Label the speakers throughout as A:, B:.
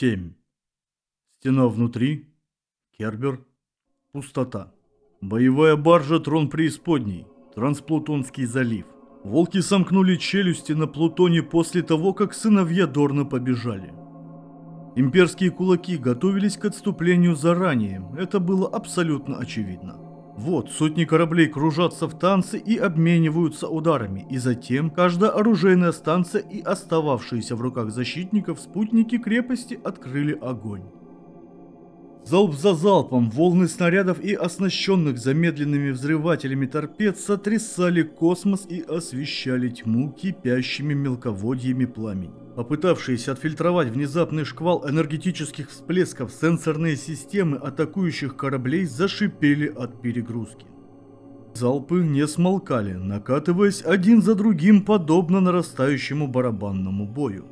A: 7. Стена внутри. Кербер. Пустота. Боевая баржа Трон Преисподней. Трансплутонский залив. Волки сомкнули челюсти на Плутоне после того, как сыновья Дорна побежали. Имперские кулаки готовились к отступлению заранее, это было абсолютно очевидно. Вот, сотни кораблей кружатся в танце и обмениваются ударами, и затем каждая оружейная станция и остававшиеся в руках защитников спутники крепости открыли огонь. Залп за залпом волны снарядов и оснащенных замедленными взрывателями торпед сотрясали космос и освещали тьму кипящими мелководьями пламени. Попытавшиеся отфильтровать внезапный шквал энергетических всплесков сенсорные системы атакующих кораблей зашипели от перегрузки. Залпы не смолкали, накатываясь один за другим подобно нарастающему барабанному бою.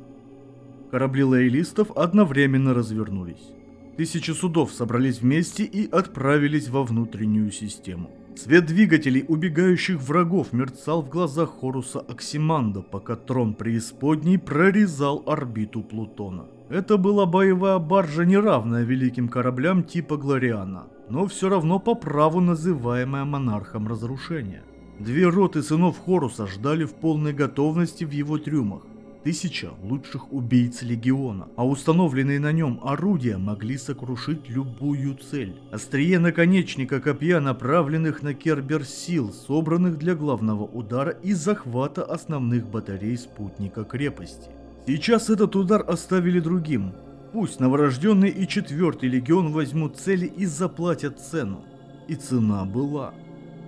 A: Корабли лоялистов одновременно развернулись. Тысячи судов собрались вместе и отправились во внутреннюю систему. Свет двигателей убегающих врагов мерцал в глазах Хоруса Оксиманда, пока трон преисподней прорезал орбиту Плутона. Это была боевая баржа, неравная великим кораблям типа Глориана, но все равно по праву называемая монархом разрушения. Две роты сынов Хоруса ждали в полной готовности в его трюмах тысяча лучших убийц легиона, а установленные на нем орудия могли сокрушить любую цель. Острие наконечника копья, направленных на Кербер сил, собранных для главного удара и захвата основных батарей спутника крепости. Сейчас этот удар оставили другим. Пусть новорожденный и четвертый легион возьмут цели и заплатят цену. И цена была.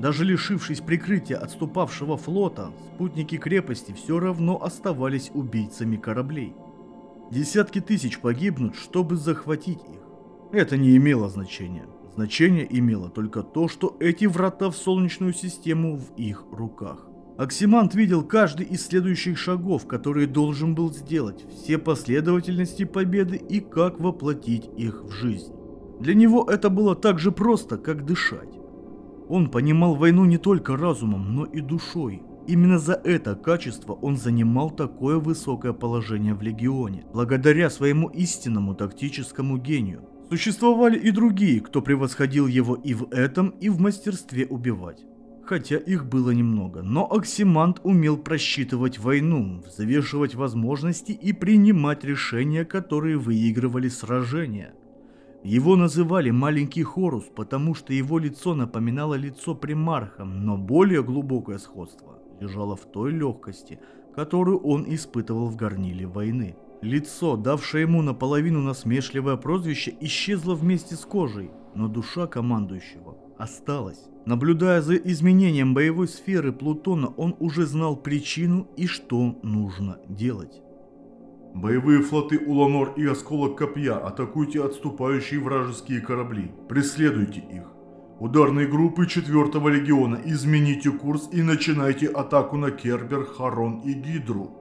A: Даже лишившись прикрытия отступавшего флота, спутники крепости все равно оставались убийцами кораблей. Десятки тысяч погибнут, чтобы захватить их. Это не имело значения. Значение имело только то, что эти врата в Солнечную систему в их руках. Оксимант видел каждый из следующих шагов, которые должен был сделать, все последовательности победы и как воплотить их в жизнь. Для него это было так же просто, как дышать. Он понимал войну не только разумом, но и душой. Именно за это качество он занимал такое высокое положение в Легионе, благодаря своему истинному тактическому гению. Существовали и другие, кто превосходил его и в этом, и в мастерстве убивать. Хотя их было немного, но Оксимант умел просчитывать войну, взвешивать возможности и принимать решения, которые выигрывали сражения. Его называли «маленький Хорус», потому что его лицо напоминало лицо примарха, но более глубокое сходство лежало в той легкости, которую он испытывал в горниле войны. Лицо, давшее ему наполовину насмешливое прозвище, исчезло вместе с кожей, но душа командующего осталась. Наблюдая за изменением боевой сферы Плутона, он уже знал причину и что нужно делать.
B: Боевые флоты Уланор и Осколок Копья, атакуйте отступающие вражеские корабли. Преследуйте их. Ударные группы 4-го легиона, измените курс и начинайте атаку на Кербер, Харон и Гидру.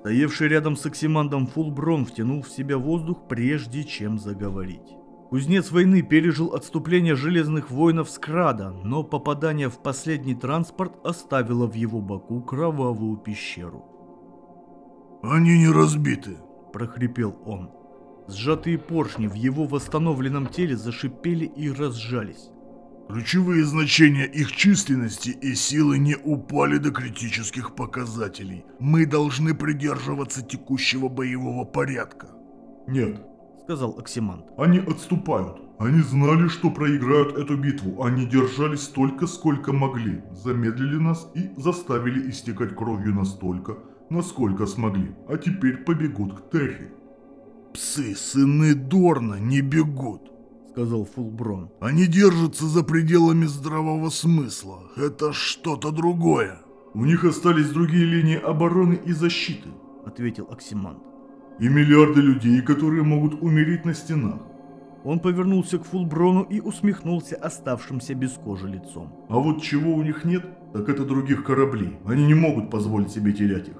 A: Стоявший рядом с Оксимандом Фулброн втянул в себя воздух, прежде чем заговорить. Кузнец войны пережил отступление железных воинов с Крада, но попадание в последний транспорт оставило в его боку кровавую пещеру.
B: «Они не разбиты», –
A: прохрипел он. Сжатые поршни в его восстановленном теле зашипели и разжались.
B: Ключевые значения их численности и силы не упали до критических показателей. Мы должны придерживаться текущего боевого порядка. Нет, сказал Оксимант. Они отступают. Они знали, что проиграют эту битву. Они держались столько, сколько могли. Замедлили нас и заставили истекать кровью настолько, насколько смогли, а теперь побегут к Терри. «Псы, сыны Дорна, не бегут», — сказал Фулброн. «Они держатся за пределами здравого смысла. Это что-то другое». «У них остались другие линии обороны и защиты», — ответил Оксимант. «И миллиарды людей, которые могут умереть на стенах.
A: Он повернулся к Фулброну и усмехнулся оставшимся без кожи лицом.
B: А вот чего у них нет, так это других кораблей. Они не могут позволить себе терять их.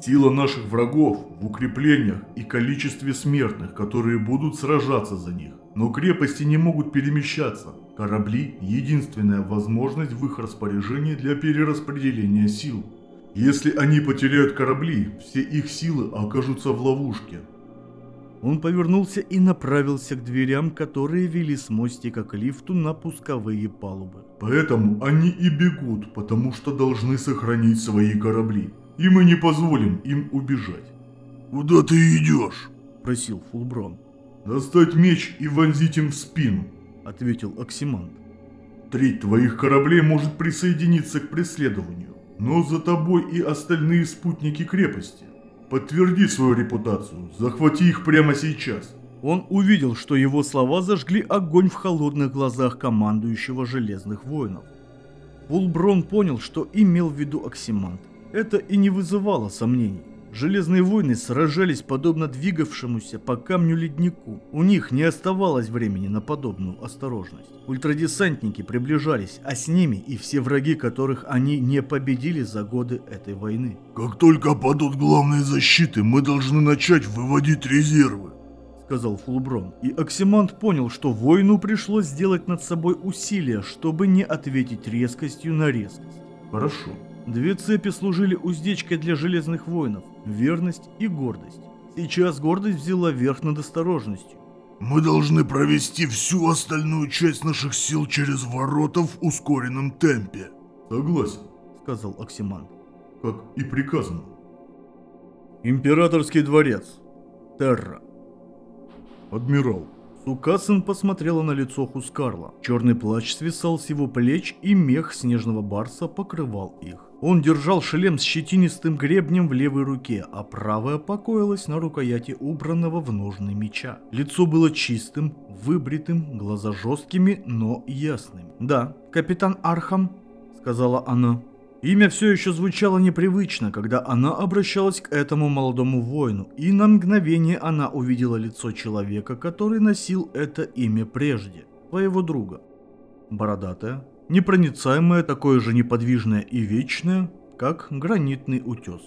B: Сила наших врагов в укреплениях и количестве смертных, которые будут сражаться за них. Но крепости не могут перемещаться. Корабли – единственная возможность в их распоряжении для перераспределения сил. Если они потеряют корабли, все их силы окажутся в ловушке.
A: Он повернулся и направился к дверям, которые вели с мостика к лифту на пусковые палубы.
B: Поэтому они и бегут, потому что должны сохранить свои корабли. И мы не позволим им убежать. «Куда ты идешь?»
A: – просил Фулброн.
B: «Достать меч и вонзить им в спину», –
A: ответил Оксимант.
B: «Треть твоих кораблей может присоединиться к преследованию, но за тобой и остальные спутники крепости. Подтверди свою репутацию, захвати их прямо сейчас».
A: Он увидел, что его слова зажгли огонь в холодных глазах командующего Железных Воинов. Фулброн понял, что имел в виду Оксимант. Это и не вызывало сомнений. Железные войны сражались подобно двигавшемуся по камню леднику. У них не оставалось времени на подобную осторожность. Ультрадесантники приближались, а с ними и все враги, которых они не победили за годы этой войны.
B: «Как только падут главные защиты, мы должны начать выводить резервы»,
A: сказал Фулброн. И Оксимант понял, что воину пришлось сделать над собой усилия, чтобы не ответить резкостью на резкость.
B: «Хорошо»,
A: Две цепи служили уздечкой для железных воинов – верность и гордость. Сейчас гордость взяла верх над осторожностью.
B: «Мы должны провести всю остальную часть наших сил через ворота в ускоренном темпе». «Согласен», — сказал Оксиман. «Как и приказано».
A: Императорский дворец. Терра.
B: Адмирал,
A: Сукасен посмотрела на лицо Хускарла. Черный плащ свисал с его плеч, и мех снежного барса покрывал их. Он держал шлем с щетинистым гребнем в левой руке, а правая покоилась на рукояти убранного в ножны меча. Лицо было чистым, выбритым, глаза жесткими, но ясными. «Да, капитан Архам», — сказала она. Имя все еще звучало непривычно, когда она обращалась к этому молодому воину, и на мгновение она увидела лицо человека, который носил это имя прежде, своего друга. Бородатая, непроницаемая, такое же неподвижное и вечное, как гранитный утес.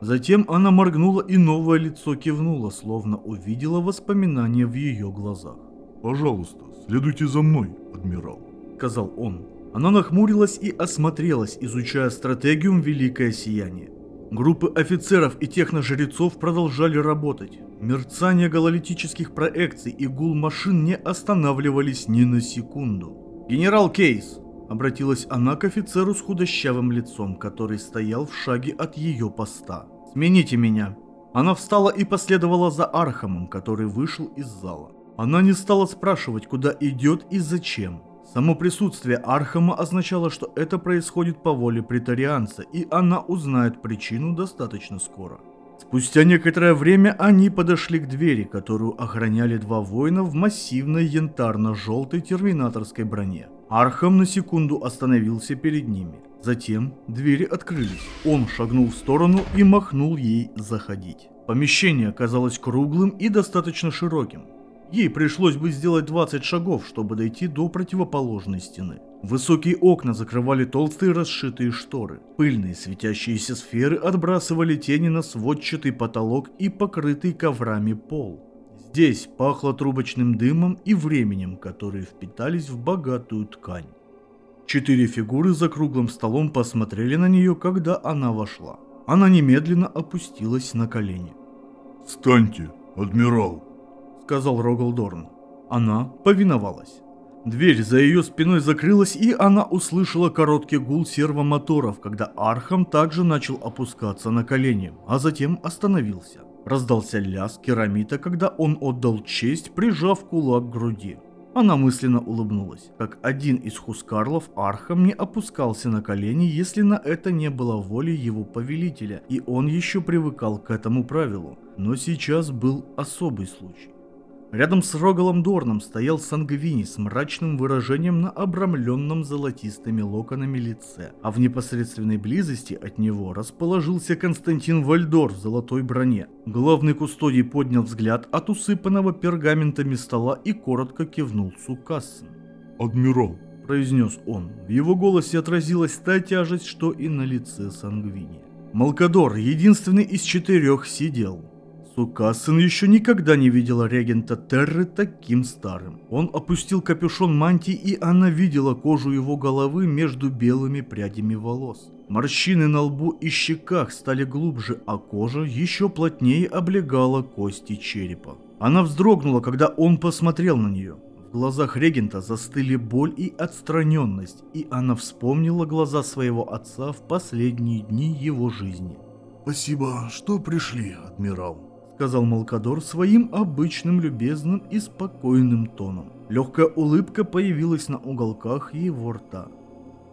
A: Затем она моргнула, и новое лицо кивнуло, словно увидела воспоминания в ее глазах.
B: «Пожалуйста, следуйте за мной, адмирал», —
A: сказал он. Она нахмурилась и осмотрелась, изучая стратегиум Великое Сияние. Группы офицеров и техножрецов продолжали работать. Мерцание гололитических проекций и гул машин не останавливались ни на секунду. «Генерал Кейс!» – обратилась она к офицеру с худощавым лицом, который стоял в шаге от ее поста. «Смените меня!» Она встала и последовала за Архамом, который вышел из зала. Она не стала спрашивать, куда идет и зачем. Само присутствие Архама означало, что это происходит по воле преторианца, и она узнает причину достаточно скоро. Спустя некоторое время они подошли к двери, которую охраняли два воина в массивной янтарно-желтой терминаторской броне. Архам на секунду остановился перед ними. Затем двери открылись. Он шагнул в сторону и махнул ей заходить. Помещение оказалось круглым и достаточно широким. Ей пришлось бы сделать 20 шагов, чтобы дойти до противоположной стены. Высокие окна закрывали толстые расшитые шторы. Пыльные светящиеся сферы отбрасывали тени на сводчатый потолок и покрытый коврами пол. Здесь пахло трубочным дымом и временем, которые впитались в богатую ткань. Четыре фигуры за круглым столом посмотрели на нее, когда она вошла. Она немедленно опустилась на колени.
B: «Встаньте, адмирал!»
A: сказал Рогал Дорн. Она повиновалась. Дверь за ее спиной закрылась, и она услышала короткий гул сервомоторов, когда Архам также начал опускаться на колени, а затем остановился. Раздался лязг керамита, когда он отдал честь, прижав кулак к груди. Она мысленно улыбнулась. Как один из хускарлов, Архам не опускался на колени, если на это не было воли его повелителя, и он еще привыкал к этому правилу. Но сейчас был особый случай. Рядом с Рогалом Дорном стоял Сангвини с мрачным выражением на обрамленном золотистыми локонами лице, а в непосредственной близости от него расположился Константин Вальдор в золотой броне. Главный кустодий поднял взгляд от усыпанного пергаментами стола и коротко кивнул Сукассен.
B: «Адмирал», —
A: произнес он. В его голосе отразилась та тяжесть, что и на лице Сангвини. Малкадор, единственный из четырех, сидел. Сукассен еще никогда не видела регента Терры таким старым. Он опустил капюшон мантии, и она видела кожу его головы между белыми прядями волос. Морщины на лбу и щеках стали глубже, а кожа еще плотнее облегала кости черепа. Она вздрогнула, когда он посмотрел на нее. В глазах регента застыли боль и отстраненность, и она вспомнила глаза своего отца в последние дни его жизни.
B: «Спасибо, что пришли, адмирал», —
A: сказал Малкадор своим обычным любезным и спокойным тоном. Легкая улыбка появилась на уголках его рта.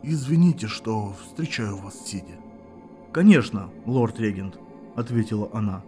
B: «Извините, что встречаю вас сидя».
A: «Конечно, лорд-регент», — ответила она.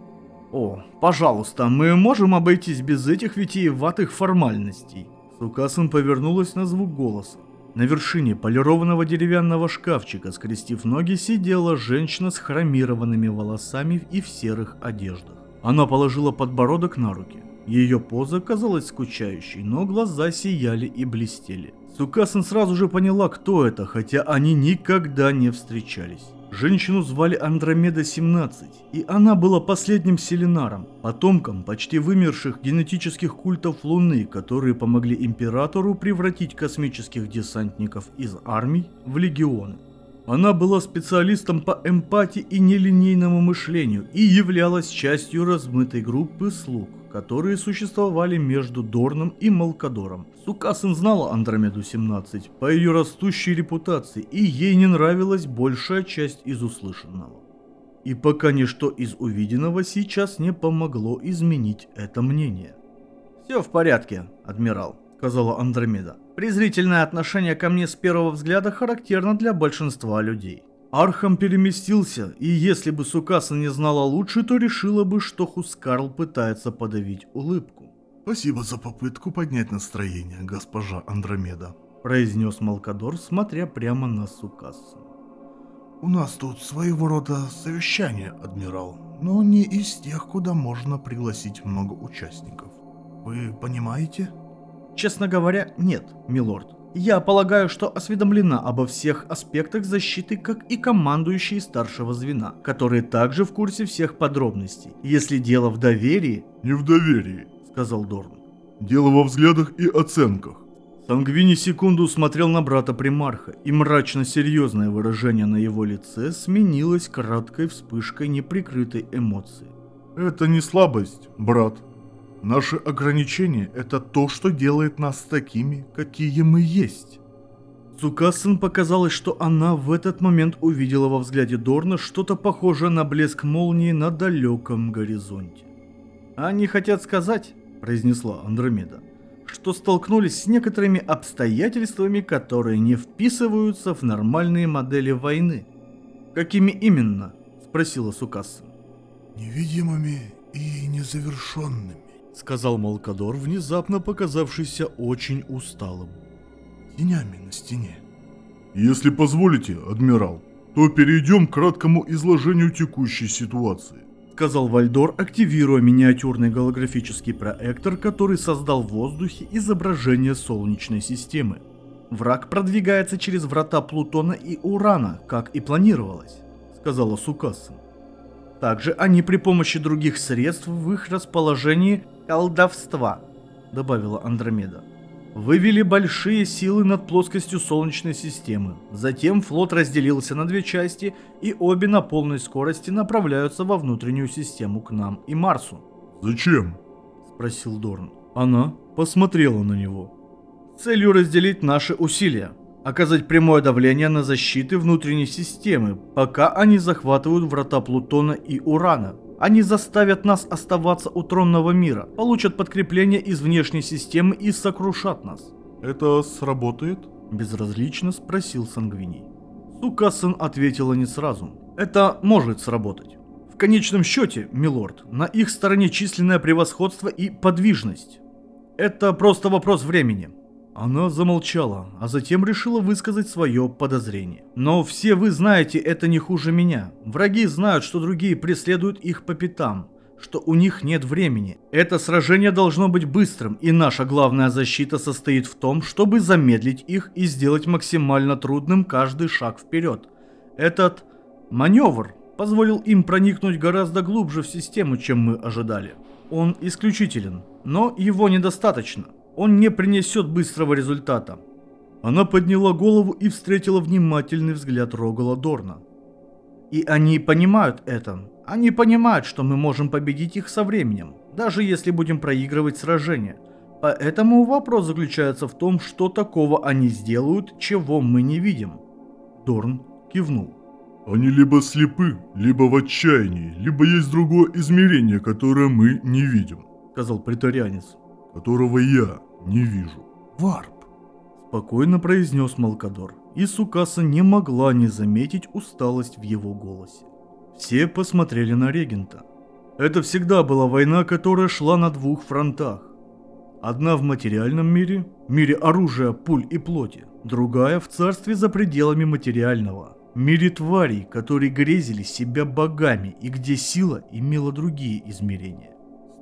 A: «О, пожалуйста, мы можем обойтись без этих витиеватых формальностей». Сукасан повернулась на звук голоса. На вершине полированного деревянного шкафчика, скрестив ноги, сидела женщина с хромированными волосами и в серых одеждах. Она положила подбородок на руки. Ее поза казалась скучающей, но глаза сияли и блестели. Сукасан сразу же поняла, кто это, хотя они никогда не встречались. Женщину звали Андромеда-17, и она была последним селенаром, потомком почти вымерших генетических культов Луны, которые помогли Императору превратить космических десантников из армий в легионы. Она была специалистом по эмпатии и нелинейному мышлению и являлась частью размытой группы слуг, которые существовали между Дорном и Малкадором. Сукасен знала Андромеду-17 по ее растущей репутации, и ей не нравилась большая часть из услышанного. И пока ничто из увиденного сейчас не помогло изменить это мнение. «Все в порядке, адмирал», — сказала Андромеда. «Презрительное отношение ко мне с первого взгляда характерно для большинства людей». Архам переместился, и если бы Сукаса не знала лучше, то решила бы, что Хускарл пытается подавить улыбку.
B: «Спасибо за попытку поднять настроение, госпожа Андромеда»,
A: произнес Малкадор, смотря прямо на Сукасу.
B: «У нас тут своего рода совещание, адмирал, но не из тех, куда можно пригласить много участников. Вы понимаете?»
A: «Честно говоря, нет, милорд. Я полагаю, что осведомлена обо всех аспектах защиты, как и командующие старшего звена, которые также в курсе всех подробностей. Если дело в доверии...
B: Не в доверии,
A: сказал Дорн.
B: Дело во взглядах и оценках.
A: Сангвини секунду смотрел на брата примарха, и мрачно-серьезное выражение на его лице сменилось краткой вспышкой неприкрытой эмоции.
B: Это не слабость, брат. Наши ограничения – это то, что делает нас такими, какие мы есть.
A: Цукасен показалось, что она в этот момент увидела во взгляде Дорна что-то похожее на блеск молнии на далеком горизонте. «Они хотят сказать», – произнесла Андромеда, – «что столкнулись с некоторыми обстоятельствами, которые не вписываются в нормальные модели войны». «Какими именно?» – спросила Сукасен.
B: «Невидимыми и незавершенными»,
A: сказал Малкадор, внезапно показавшийся очень усталым.
B: Тенями на стене. Если позволите, адмирал, то перейдем к краткому изложению текущей ситуации.
A: Сказал Вальдор, активируя миниатюрный голографический проектор, который создал в воздухе изображение Солнечной системы. Враг продвигается через врата Плутона и Урана, как и планировалось, сказала Сукасен. Также они при помощи других средств в их расположении колдовства, добавила Андромеда. Вывели большие силы над плоскостью Солнечной системы. Затем флот разделился на две части, и обе на полной скорости направляются во внутреннюю систему к нам и Марсу.
B: «Зачем?»
A: – спросил Дорн. Она посмотрела на него. «Целью разделить наши усилия, оказать прямое давление на защиты внутренней системы, пока они захватывают врата Плутона и Урана. Они заставят нас оставаться у тронного мира, получат подкрепление из внешней системы и сокрушат нас.
B: Это сработает?
A: Безразлично спросил Сангвиний. Сукасен ответила не сразу. Это может сработать. В конечном счете, милорд, на их стороне численное превосходство и подвижность. Это просто вопрос времени. Она замолчала, а затем решила высказать свое подозрение. Но все вы знаете это не хуже меня. Враги знают, что другие преследуют их по пятам, что у них нет времени. Это сражение должно быть быстрым, и наша главная защита состоит в том, чтобы замедлить их и сделать максимально трудным каждый шаг вперед. Этот маневр позволил им проникнуть гораздо глубже в систему, чем мы ожидали. Он исключителен, но его недостаточно он не принесет быстрого результата. Она подняла голову и встретила внимательный взгляд Рогала Дорна. И они понимают это. Они понимают, что мы можем победить их со временем. даже если будем проигрывать сражение. Поэтому вопрос заключается в том, что такого они сделают, чего мы не видим. Дорн кивнул.
B: Они либо слепы, либо в отчаянии, либо есть другое измерение, которое мы не видим,
A: Сказал притарианец.
B: Которого я не вижу.
A: Варп. Спокойно произнес Малкадор, и Сукаса не могла не заметить усталость в его голосе. Все посмотрели на регента. Это всегда была война, которая шла на двух фронтах. Одна в материальном мире, мире оружия, пуль и плоти, другая в царстве за пределами материального, мире тварей, которые грезили себя богами и где сила имела другие измерения,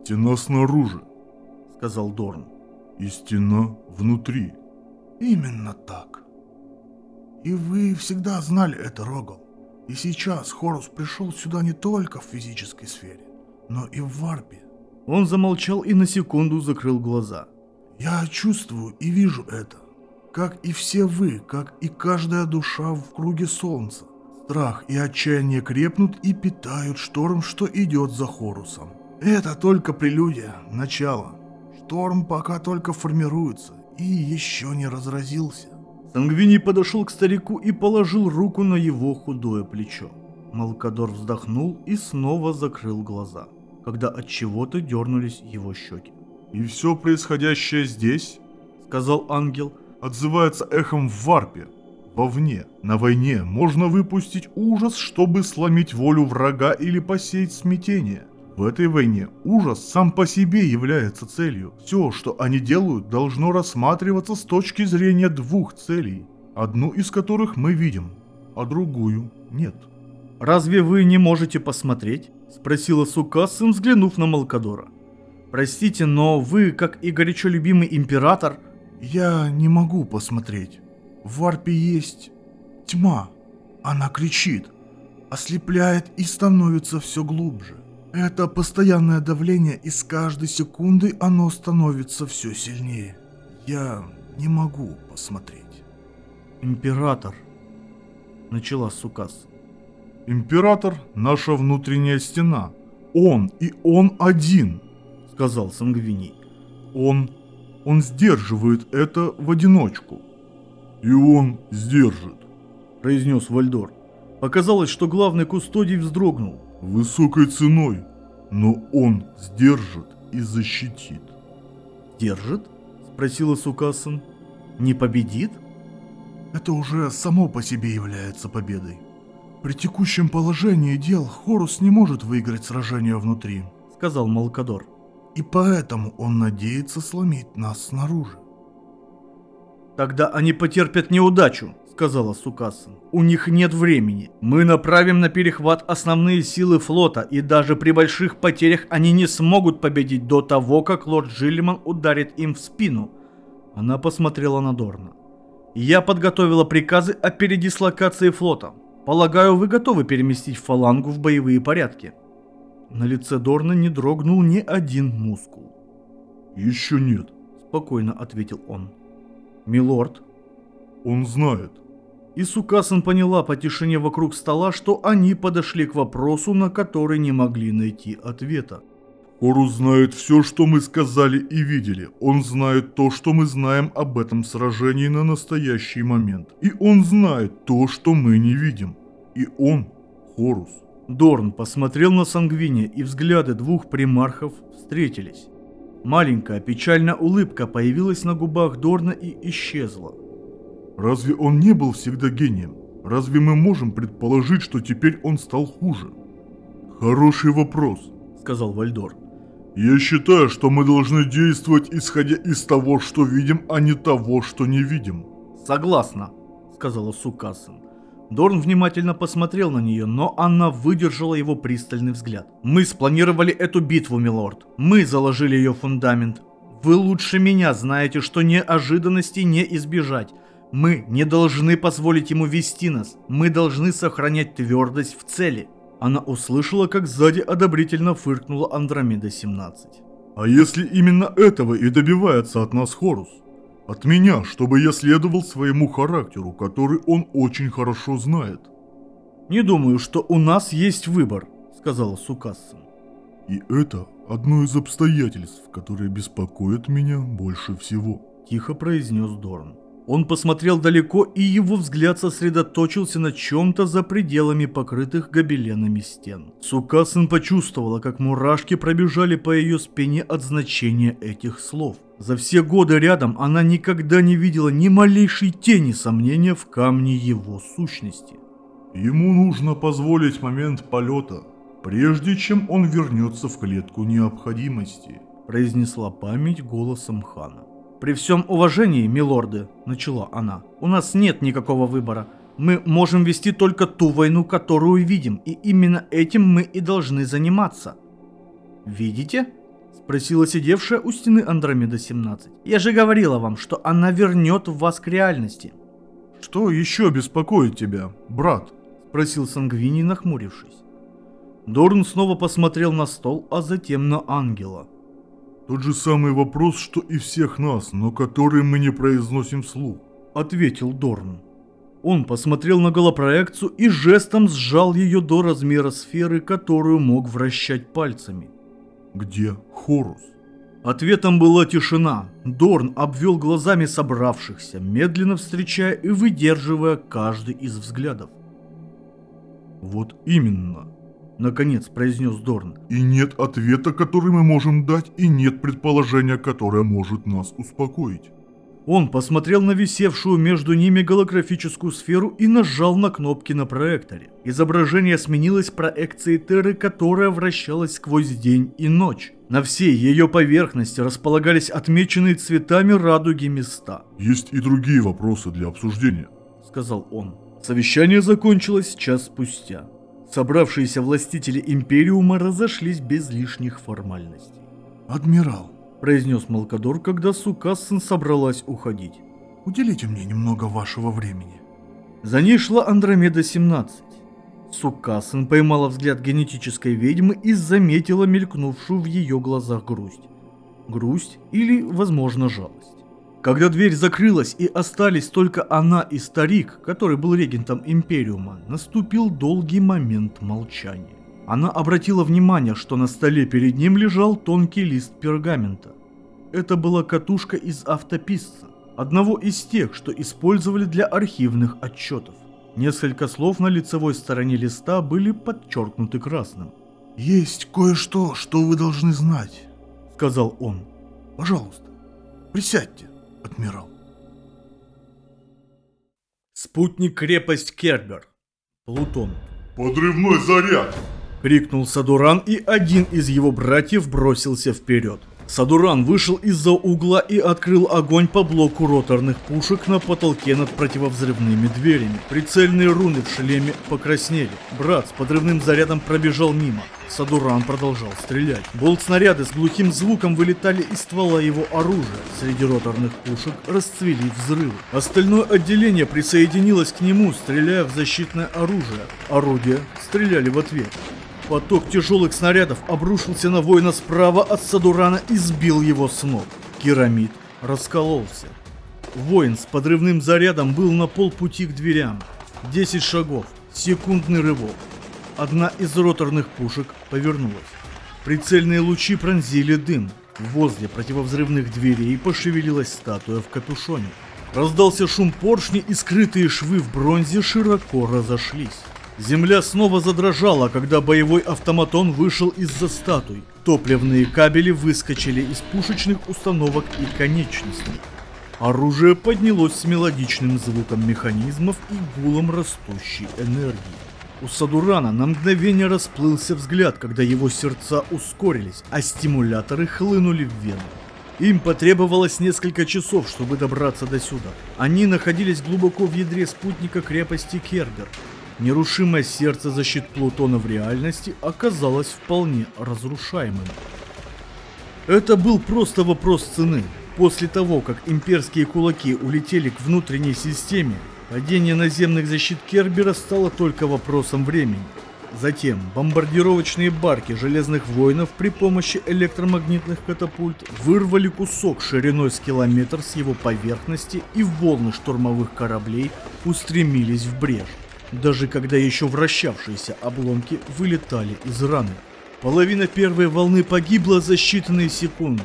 B: Стена снаружи
A: сказал Дорн.
B: и стена внутри.
C: Именно так. И вы всегда знали это, Рогал. И сейчас Хорус пришел сюда не только в физической сфере, но и в варпе.
A: Он замолчал и на секунду закрыл глаза.
C: Я чувствую и вижу это. Как и все вы, как и каждая душа в круге солнца. Страх и отчаяние крепнут и питают шторм, что идет за Хорусом. Это только прелюдия, начало. Шторм пока только формируется и еще не разразился.
A: Сангвиний подошел к старику и положил руку на его худое плечо. Малкадор вздохнул и снова закрыл глаза, когда от чего-то дернулись его щеки.
B: И все происходящее здесь
A: Сказал ангел,
B: отзывается эхом в варпе. Вовне, на войне, можно выпустить ужас, чтобы сломить волю врага или посеять смятение. В этой войне ужас сам по себе является целью. Все, что они делают, должно рассматриваться с точки зрения двух целей. Одну из которых мы видим, а другую нет.
A: «Разве вы не можете посмотреть?» Спросила Сукасым, взглянув на Малкадора. «Простите, но вы, как и горячо любимый император...»
C: Я не могу посмотреть. В варпе есть тьма. Она кричит, ослепляет и становится все глубже. Это постоянное давление, и с каждой секундой оно становится все сильнее. Я не могу посмотреть.
A: «Император...» Начала Сукас.
B: Император – наша внутренняя стена. Он и он один.
A: Сказал Сангвиний.
B: Он, он сдерживает это в одиночку. И он сдержит.
A: Произнес Вальдор. Показалось, что главный кустодий вздрогнул.
B: Высокой ценой. Но он сдержит и защитит.
A: «Держит?» – спросила Сукасан. «Не победит?»
C: Это уже само по себе является победой. При текущем положении дел Хорус не может выиграть сражение внутри.
A: – сказал Малкадор.
C: И поэтому он надеется сломить нас снаружи.
A: «Тогда они потерпят неудачу», – сказала Сукасан. «У них нет времени. Мы направим на перехват основные силы флота, и даже при больших потерях они не смогут победить до того, как лорд Джиллиман ударит им в спину». Она посмотрела на Дорна. «Я подготовила приказы о передислокации флота. Полагаю, вы готовы переместить фалангу в боевые порядки?» На лице Дорна не дрогнул ни один мускул.
B: Еще нет.
A: Спокойно ответил он. «Милорд»,
B: Он знает.
A: И Сукасан поняла по тишине вокруг стола, что они подошли к вопросу, на который не могли найти ответа.
B: Хорус знает все, что мы сказали и видели. Он знает то, что мы знаем об этом сражении на настоящий момент. И он знает то, что мы не видим. И он Хорус.
A: Дорн посмотрел на Сангвиния, и взгляды двух примархов встретились. Маленькая печальная улыбка появилась на губах Дорна и исчезла.
B: Разве он не был всегда гением? Разве мы можем предположить, что теперь он стал хуже? Хороший вопрос.
A: Сказал Вальдор.
B: Я считаю, что мы должны действовать исходя из того, что видим, а не того, что не видим.
A: Согласна, сказала Сукасан. Дорн внимательно посмотрел на нее, но она выдержала его пристальный взгляд. «Мы спланировали эту битву, милорд. Мы заложили ее фундамент. Вы лучше меня знаете, что неожиданностей не избежать. Мы не должны позволить ему вести нас. Мы должны сохранять твердость в цели». Она услышала, как сзади одобрительно фыркнула Андромеда-17.
B: А если именно этого и добивается от нас Хорус? От меня, чтобы я следовал своему характеру, который он очень хорошо знает.
A: «Не думаю, что у нас есть выбор», — сказала Сукассан.
B: И это
C: Одно из обстоятельств, которые беспокоят меня больше всего.
A: Тихо произнес Дорн. Он посмотрел далеко, и его взгляд сосредоточился на чем-то за пределами покрытых гобеленами стен. Сукасын почувствовала, как мурашки пробежали по ее спине от значения этих слов. За все годы рядом она никогда не видела ни малейшей тени сомнения в камне его сущности.
C: Ему нужно позволить момент полета, прежде чем он вернется в клетку необходимости.
A: произнесла память голосом хана. «При всем уважении, милорды», — начала она, — «у нас нет никакого выбора. Мы можем вести только ту войну, которую видим, и именно этим мы и должны заниматься». «Видите?» — спросила сидевшая у стены Андромеда-17. «Я же говорила вам, что она вернет вас к реальности»,
C: Что еще беспокоит тебя, брат?
A: — спросил Сангвини, нахмурившись. Дорн снова посмотрел на стол, а затем на ангела.
C: Тот же самый вопрос, что и всех нас, но который мы не произносим вслух.
A: ответил Дорн. Он посмотрел на голопроекцию и жестом сжал ее до размера сферы, которую мог вращать пальцами.
C: Где Хорус?
A: Ответом была тишина. Дорн обвел глазами собравшихся, медленно встречая и выдерживая каждый из взглядов.
C: Вот именно.
A: Наконец произнес Дорн.
C: И нет ответа, который мы можем дать, и нет предположения, которое может нас успокоить.
A: Он посмотрел на висевшую между ними голографическую сферу и нажал на кнопки на проекторе. Изображение сменилось проекцией Терры, которая вращалась сквозь день и ночь. На всей ее поверхности располагались отмеченные цветами радуги места,
C: Есть и другие вопросы для обсуждения.
A: сказал он. Совещание закончилось час спустя. Собравшиеся властители Империума разошлись без лишних формальностей.
C: Адмирал,
A: Произнес Малкадор, когда Сукассен собралась уходить.
C: уделите мне немного вашего времени.
A: За ней шла Андромеда-17. Сукассен поймала взгляд генетической ведьмы и заметила мелькнувшую в ее глазах грусть. Грусть или, возможно, жалость. Когда дверь закрылась и остались только она и старик, который был регентом Империума, наступил долгий момент молчания. Она обратила внимание, что на столе перед ним лежал тонкий лист пергамента. Это была катушка из автописца, одного из тех, что использовали для архивных отчетов. Несколько слов на лицевой стороне листа были подчеркнуты красным.
C: Есть кое-что, что вы должны знать.
A: Сказал он.
C: Пожалуйста, присядьте, адмирал.
A: Спутник крепость Кербер. Плутон.
C: Подрывной заряд!
A: Крикнул Садуран, и один из его братьев бросился вперед. Садуран вышел из-за угла и открыл огонь по блоку роторных пушек на потолке над противовзрывными дверями. Прицельные руны в шлеме покраснели. Брат с подрывным зарядом пробежал мимо. Садуран продолжал стрелять. Болт-снаряды с глухим звуком вылетали из ствола его оружия. Среди роторных пушек расцвели взрывы. Остальное отделение присоединилось к нему, стреляя в защитное оружие. Орудия стреляли в ответ. Поток тяжелых снарядов обрушился на воина справа от Садурана и сбил его с ног. Керамид раскололся. Воин с подрывным зарядом был на полпути к дверям. 10 шагов, секундный рывок. Одна из роторных пушек повернулась. Прицельные лучи пронзили дым. Возле противовзрывных дверей пошевелилась статуя в капюшоне. Раздался шум поршней и скрытые швы в бронзе широко разошлись. Земля снова задрожала, когда боевой автоматон вышел из-за статуй. Топливные кабели выскочили из пушечных установок и конечностей. Оружие поднялось с мелодичным звуком механизмов и гулом растущей энергии. У Садурана на мгновение расплылся взгляд, когда его сердца ускорились, а стимуляторы хлынули в вену. Им потребовалось несколько часов, чтобы добраться до сюда. Они находились глубоко в ядре спутника крепости Кербер. Нерушимое сердце защит Плутона в реальности оказалось вполне разрушаемым. Это был просто вопрос цены. После того, как имперские кулаки улетели к внутренней системе, падение наземных защит Кербера стало только вопросом времени. Затем бомбардировочные барки Железных Воинов при помощи электромагнитных катапульт вырвали кусок шириной с километр с его поверхности и волны штурмовых кораблей устремились в брешь, даже когда еще вращавшиеся обломки вылетали из раны. Половина первой волны погибла за считанные секунды.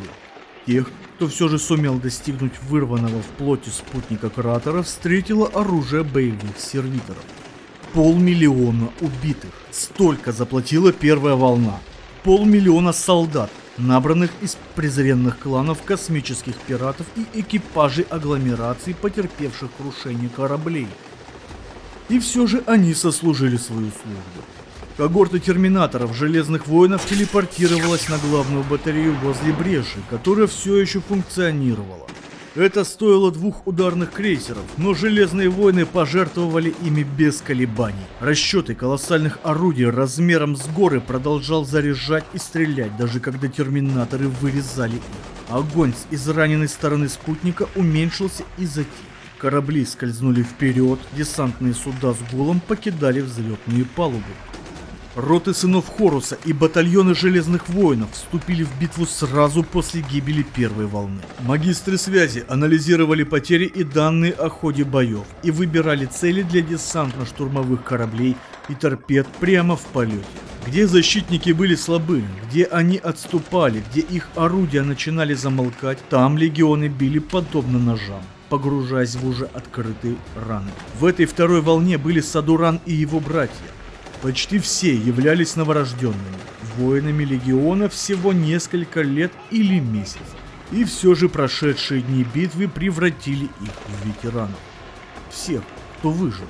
A: Тех, кто все же сумел достигнуть вырванного в плоти спутника кратера, встретило оружие боевых сервиторов. Полмиллиона убитых. Столько заплатила первая волна. Полмиллиона солдат, набранных из презренных кланов космических пиратов и экипажей агломераций, потерпевших крушение кораблей. И все же они сослужили свою службу. Когорта терминаторов Железных Воинов телепортировалась на главную батарею возле бреши, которая все еще функционировала. Это стоило двух ударных крейсеров, но Железные Войны пожертвовали ими без колебаний. Расчеты колоссальных орудий размером с горы продолжал заряжать и стрелять, даже когда терминаторы вырезали их. Огонь с израненной стороны спутника уменьшился и затих. Корабли скользнули вперед, десантные суда с гулом покидали взлетные палубы. Роты сынов Хоруса и батальоны Железных Воинов вступили в битву сразу после гибели первой волны. Магистры связи анализировали потери и данные о ходе боев и выбирали цели для десантно-штурмовых кораблей и торпед прямо в полете. Где защитники были слабы, где они отступали, где их орудия начинали замолкать, там легионы били подобно ножам погружаясь в уже открытые раны. В этой второй волне были Садуран и его братья. Почти все являлись новорожденными, воинами легиона всего несколько лет или месяц. И все же прошедшие дни битвы превратили их в ветеранов. Всех, кто выжил.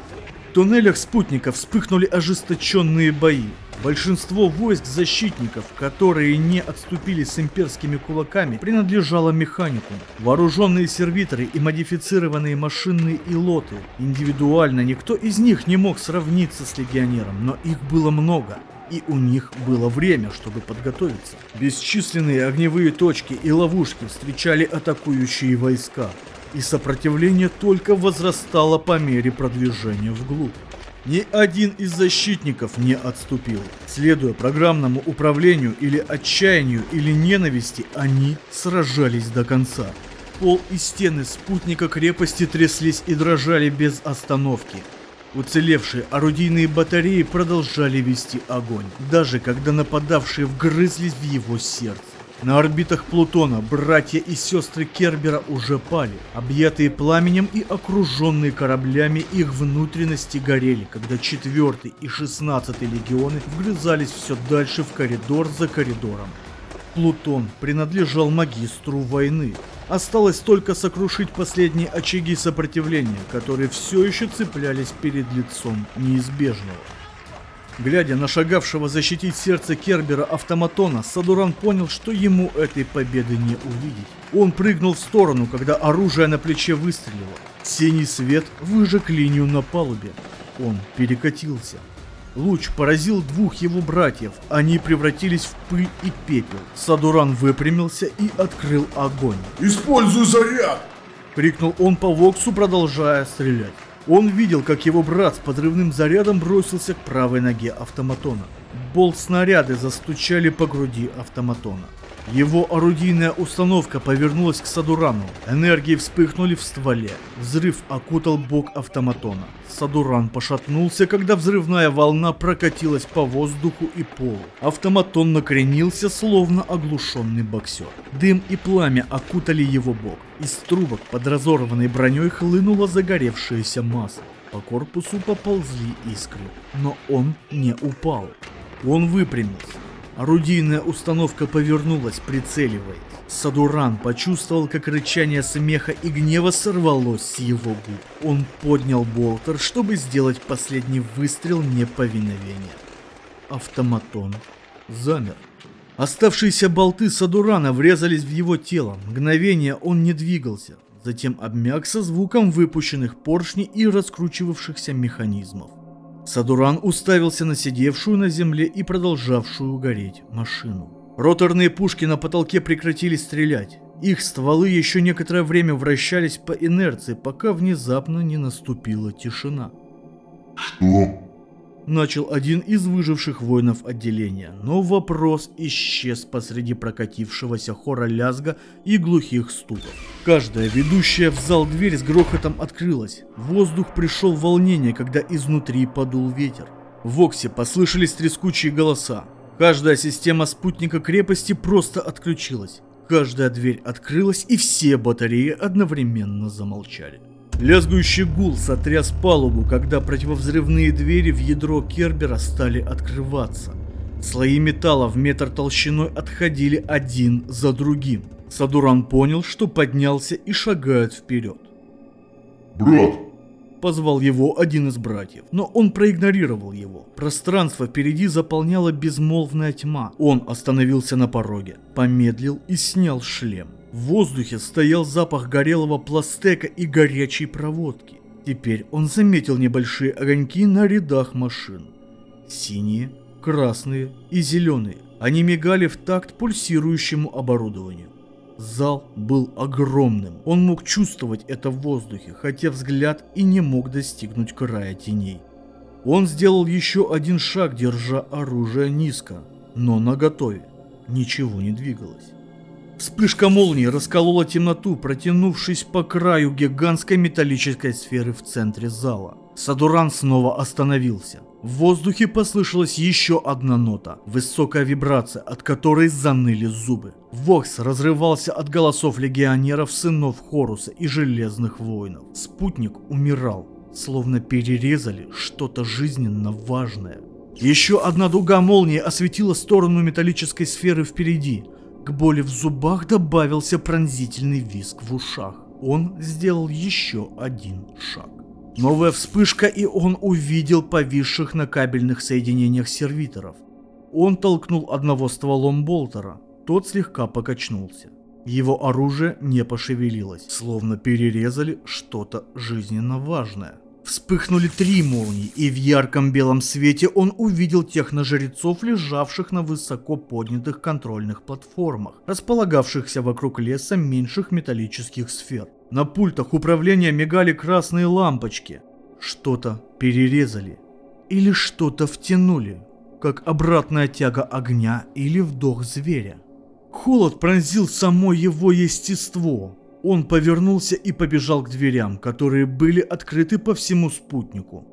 A: В туннелях спутников вспыхнули ожесточенные бои. Большинство войск защитников, которые не отступили с имперскими кулаками, принадлежало механику. Вооруженные сервиторы и модифицированные машинные илоты. Индивидуально никто из них не мог сравниться с легионером, но их было много. И у них было время, чтобы подготовиться. Бесчисленные огневые точки и ловушки встречали атакующие войска. И сопротивление только возрастало по мере продвижения вглубь. Ни один из защитников не отступил. Следуя программному управлению или отчаянию или ненависти, они сражались до конца. Пол и стены спутника крепости тряслись и дрожали без остановки. Уцелевшие орудийные батареи продолжали вести огонь, даже когда нападавшие вгрызлись в его сердце. На орбитах Плутона братья и сестры Кербера уже пали, объятые пламенем и окруженные кораблями их внутренности горели, когда 4 и 16 легионы вгрызались все дальше в коридор за коридором. Плутон принадлежал магистру войны. Осталось только сокрушить последние очаги сопротивления, которые все еще цеплялись перед лицом неизбежного. Глядя на шагавшего защитить сердце Кербера автоматона, Садуран понял, что ему этой победы не увидеть. Он прыгнул в сторону, когда оружие на плече выстрелило. Синий свет выжег линию на палубе. Он перекатился. Луч поразил двух его братьев. Они превратились в пыль и пепел. Садуран выпрямился и открыл огонь.
B: Используй заряд!
A: Крикнул он по Воксу, продолжая стрелять. Он видел, как его брат с подрывным зарядом бросился к правой ноге автоматона. Болт-снаряды застучали по груди автоматона. Его орудийная установка повернулась к Садурану. Энергии вспыхнули в стволе. Взрыв окутал бок автоматона. Садуран пошатнулся, когда взрывная волна прокатилась по воздуху и полу. Автоматон накренился, словно оглушенный боксер. Дым и пламя окутали его бок. Из трубок под разорванной броней хлынуло загоревшееся масло. По корпусу поползли искры, но он не упал. Он выпрямился. Орудийная установка повернулась, прицеливаясь. Садуран почувствовал, как рычание смеха и гнева сорвалось с его губ. Он поднял болтер, чтобы сделать последний выстрел неповиновения. Автоматон замер. Оставшиеся болты Садурана врезались в его тело. Мгновение он не двигался. Затем обмяк со звуком выпущенных поршней и раскручивавшихся механизмов. Садуран уставился на сидевшую на земле и продолжавшую гореть машину. Роторные пушки на потолке прекратили стрелять. Их стволы еще некоторое время вращались по инерции, пока внезапно не наступила тишина.
B: Что?
A: Начал один из выживших воинов отделения, но вопрос исчез посреди прокатившегося хора лязга и глухих стуков. Каждая ведущая в зал дверь с грохотом открылась. В воздух пришел волнение, когда изнутри подул ветер. В Оксе послышались трескучие голоса. Каждая система спутника крепости просто отключилась. Каждая дверь открылась, и все батареи одновременно замолчали. Лязгующий гул сотряс палубу, когда противовзрывные двери в ядро Кербера стали открываться. Слои металла в метр толщиной отходили один за другим. Садуран понял, что поднялся и шагает вперед.
B: Брат,
A: Позвал его один из братьев, но он проигнорировал его. Пространство впереди заполняла безмолвная тьма. Он остановился на пороге, помедлил и снял шлем. В воздухе стоял запах горелого пластека и горячей проводки. Теперь он заметил небольшие огоньки на рядах машин. Синие, красные и зеленые. Они мигали в такт пульсирующему оборудованию. Зал был огромным. Он мог чувствовать это в воздухе, хотя взгляд и не мог достигнуть края теней. Он сделал еще один шаг, держа оружие низко, но наготове. Ничего не двигалось. Вспышка молнии расколола темноту, протянувшись по краю гигантской металлической сферы в центре зала. Садуран снова остановился. В воздухе послышалась еще одна нота, высокая вибрация, от которой заныли зубы. Вокс разрывался от голосов легионеров, сынов Хоруса и Железных Воинов. Спутник умирал, словно перерезали что-то жизненно важное. Еще одна дуга молнии осветила сторону металлической сферы впереди. К боли в зубах добавился пронзительный визг в ушах. Он сделал еще один шаг. Новая вспышка, и он увидел повисших на кабельных соединениях сервиторов. Он толкнул одного стволом болтера. Тот слегка покачнулся. Его оружие не пошевелилось, словно перерезали что-то жизненно важное. Вспыхнули три молнии, и в ярком белом свете он увидел техножрецов, лежавших на высоко поднятых контрольных платформах, располагавшихся вокруг леса меньших металлических сфер. На пультах управления мигали красные лампочки. Что-то перерезали. Или что-то втянули, как обратная тяга огня или вдох зверя. Холод пронзил само его естество. Он повернулся и побежал к дверям, которые были открыты по всему спутнику.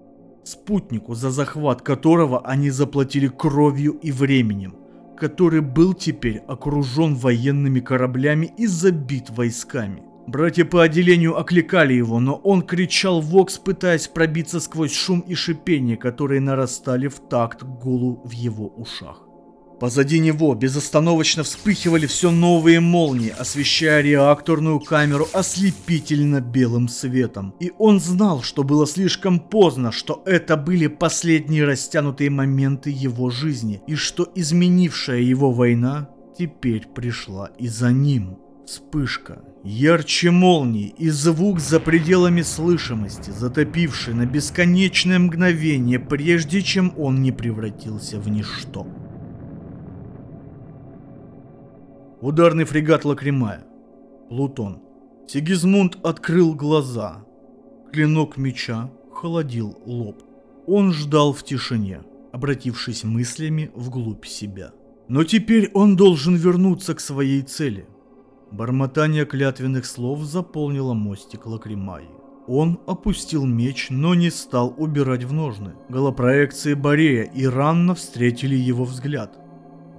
A: Спутнику, за захват которого они заплатили кровью и временем, который был теперь окружен военными кораблями и забит войсками. Братья по отделению окликали его, но он кричал вокс, пытаясь пробиться сквозь шум и шипение, которые нарастали в такт гулу в его ушах. Позади него безостановочно вспыхивали все новые молнии, освещая реакторную камеру ослепительно белым светом. И он знал, что было слишком поздно, что это были последние растянутые моменты его жизни, и что изменившая его война теперь пришла и за ним. Вспышка, ярче молнии и звук за пределами слышимости, затопивший на бесконечное мгновение, прежде чем он не превратился в ничто. Ударный фрегат Лакримая. Плутон. Сигизмунд открыл глаза. Клинок меча холодил лоб. Он ждал в тишине, обратившись мыслями вглубь себя. Но теперь он должен вернуться к своей цели. Бормотание клятвенных слов заполнило мостик Лакримаи. Он опустил меч, но не стал убирать в ножны. Голопроекции Борея и Ранна встретили его взгляд.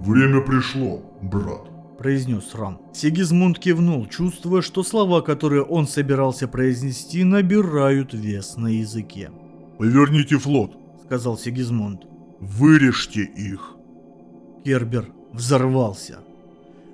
B: время пришло, брат.
A: Произнес Ран. Сигизмунд кивнул, чувствуя, что слова, которые он собирался произнести, набирают вес на языке.
B: Поверните флот.
A: Сказал Сигизмунд.
B: Вырежьте их.
A: Кербер взорвался.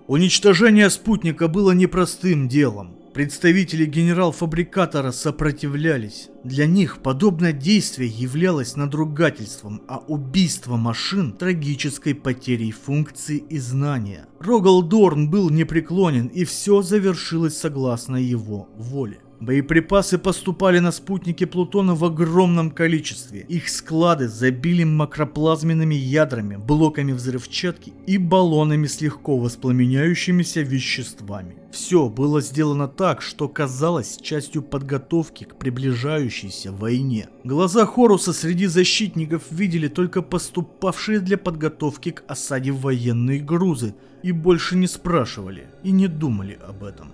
A: Уничтожение спутника было непростым делом. Представители генерал-фабрикатора сопротивлялись. Для них подобное действие являлось надругательством, а убийство машин – трагической потерей функции и знания. Рогал Дорн был непреклонен, и все завершилось согласно его воле. Боеприпасы поступали на спутники Плутона в огромном количестве. Их склады забили макроплазменными ядрами, блоками взрывчатки и баллонами с легко воспламеняющимися веществами. Все было сделано так, что казалось частью подготовки к приближающейся войне. Глаза Хоруса среди защитников видели только поступавшие для подготовки к осаде военные грузы и больше не спрашивали и не думали об этом.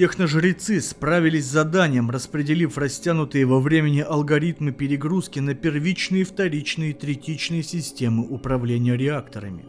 A: Техножрецы справились с заданием, распределив растянутые во времени алгоритмы перегрузки на первичные, вторичные и третичные системы управления реакторами.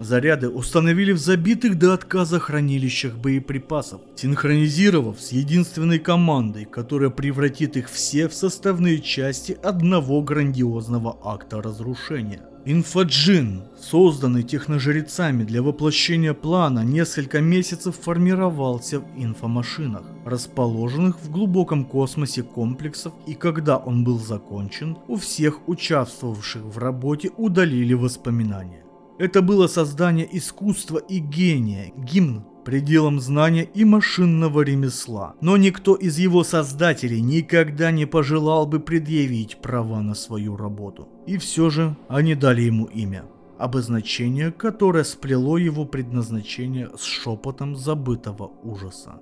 A: Заряды установили в забитых до отказа хранилищах боеприпасов, синхронизировав с единственной командой, которая превратит их все в составные части одного грандиозного акта разрушения. Инфаджин, созданный техножрецами для воплощения плана, несколько месяцев формировался в инфомашинах, расположенных в глубоком космосе комплексов, и когда он был закончен, у всех участвовавших в работе удалили воспоминания. Это было создание искусства и гения, гимн пределом знания и машинного ремесла. Но никто из его создателей никогда не пожелал бы предъявить права на свою работу. И все же они дали ему имя. Обозначение, которое сплело его предназначение с шепотом забытого ужаса.